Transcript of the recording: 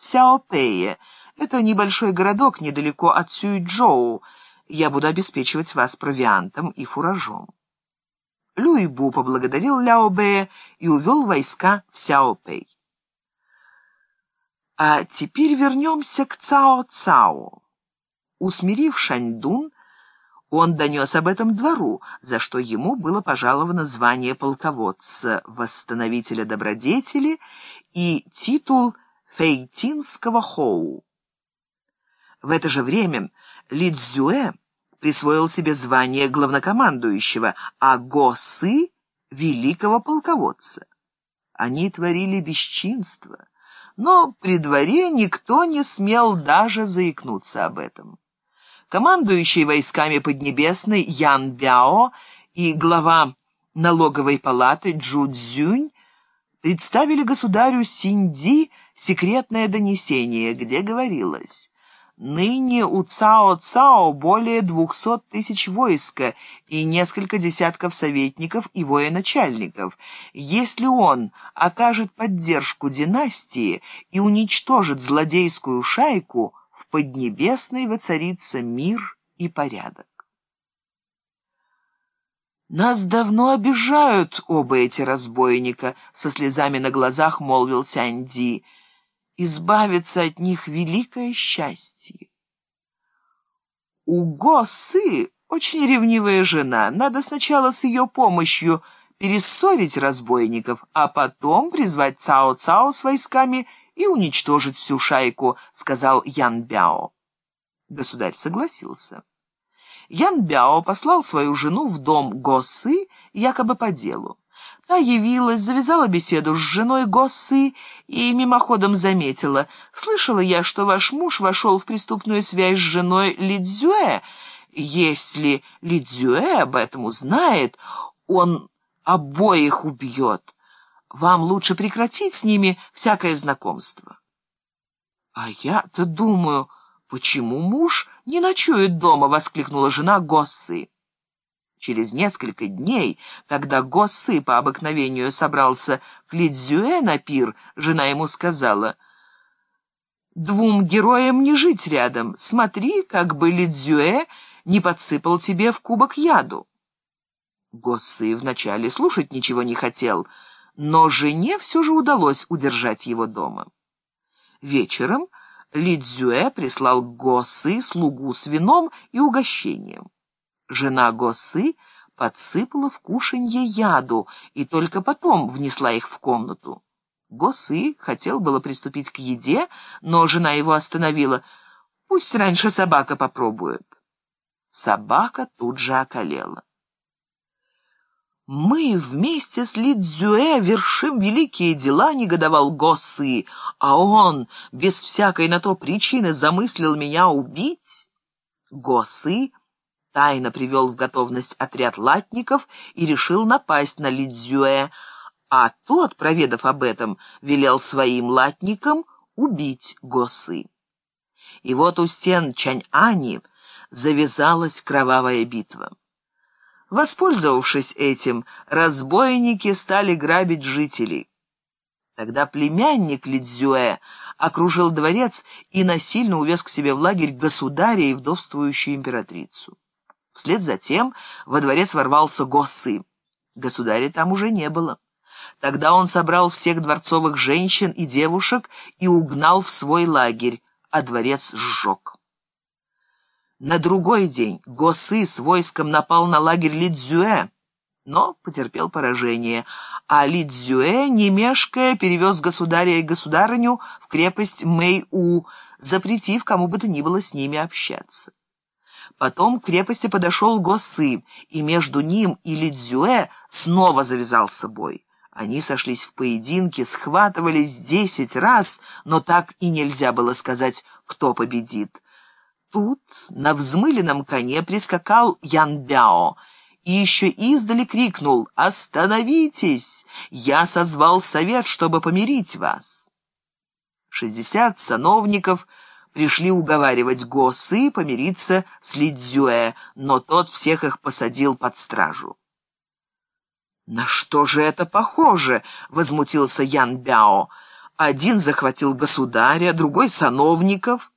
в Сяопее. Это небольшой городок недалеко от Сюйчжоу. Я буду обеспечивать вас провиантом и фуражом». Люйбу поблагодарил Ляо Бэя и увел войска в Сяопэй. А теперь вернемся к Цао-Цао. Усмирив Шаньдун, он донес об этом двору, за что ему было пожаловано звание полководца, восстановителя добродетели и титул фейтинского хоу. В это же время Ли Цзюэ присвоил себе звание главнокомандующего, а Го Сы — великого полководца. Они творили бесчинство, но при дворе никто не смел даже заикнуться об этом. Командующий войсками Поднебесной Ян Бяо и глава налоговой палаты Джу Цзюнь представили государю Синди секретное донесение, где говорилось Ныне у Цао-Цао более двухсот тысяч войска и несколько десятков советников и военачальников. Если он окажет поддержку династии и уничтожит злодейскую шайку, в Поднебесной воцарится мир и порядок. «Нас давно обижают оба эти разбойника», — со слезами на глазах молвил Сяньди, — избавиться от них великое счастье. У Госы очень ревнивая жена. Надо сначала с ее помощью перессорить разбойников, а потом призвать Цао-Цао с войсками и уничтожить всю шайку, сказал Ян Бяо. Государь согласился. Ян Бяо послал свою жену в дом Госы якобы по делу. Та явилась, завязала беседу с женой Госсы и мимоходом заметила. «Слышала я, что ваш муж вошел в преступную связь с женой Лидзюэ. Если Лидзюэ об этом узнает, он обоих убьет. Вам лучше прекратить с ними всякое знакомство». «А я-то думаю, почему муж не ночует дома?» — воскликнула жена Госсы. Через несколько дней, когда Госсы по обыкновению собрался к Лидзюэ на пир, жена ему сказала, «Двум героям не жить рядом. Смотри, как бы Лидзюэ не подсыпал тебе в кубок яду». Госсы вначале слушать ничего не хотел, но жене все же удалось удержать его дома. Вечером Лидзюэ прислал Госсы слугу с вином и угощением. Жена Госы подсыпала в кушанье яду и только потом внесла их в комнату. Госы хотел было приступить к еде, но жена его остановила. «Пусть раньше собака попробует». Собака тут же околела. «Мы вместе с Лидзюэ вершим великие дела», — негодовал Госы, «а он без всякой на то причины замыслил меня убить». Госы тайно привел в готовность отряд латников и решил напасть на Лидзюэ, а тот, проведав об этом, велел своим латникам убить Госы. И вот у стен Чань-Ани завязалась кровавая битва. Воспользовавшись этим, разбойники стали грабить жителей. Тогда племянник Лидзюэ окружил дворец и насильно увез к себе в лагерь государя и вдовствующую императрицу. Вслед за тем во дворец ворвался Госсы. Государя там уже не было. Тогда он собрал всех дворцовых женщин и девушек и угнал в свой лагерь, а дворец сжег. На другой день Госы с войском напал на лагерь Лидзюэ, но потерпел поражение, а Лидзюэ, не мешкая, перевез государя и государыню в крепость Мэй-У, запретив кому бы то ни было с ними общаться. Потом к крепости подошел Госы, и между ним и Лидзюэ снова завязался бой. Они сошлись в поединке, схватывались десять раз, но так и нельзя было сказать, кто победит. Тут на взмыленном коне прискакал Ян Бяо и еще издали крикнул «Остановитесь! Я созвал совет, чтобы помирить вас!» Шестьдесят сановников — пришли уговаривать Госы помириться с Лидзюэ, но тот всех их посадил под стражу. «На что же это похоже?» — возмутился Ян Бяо. Один захватил государя, другой — сановников,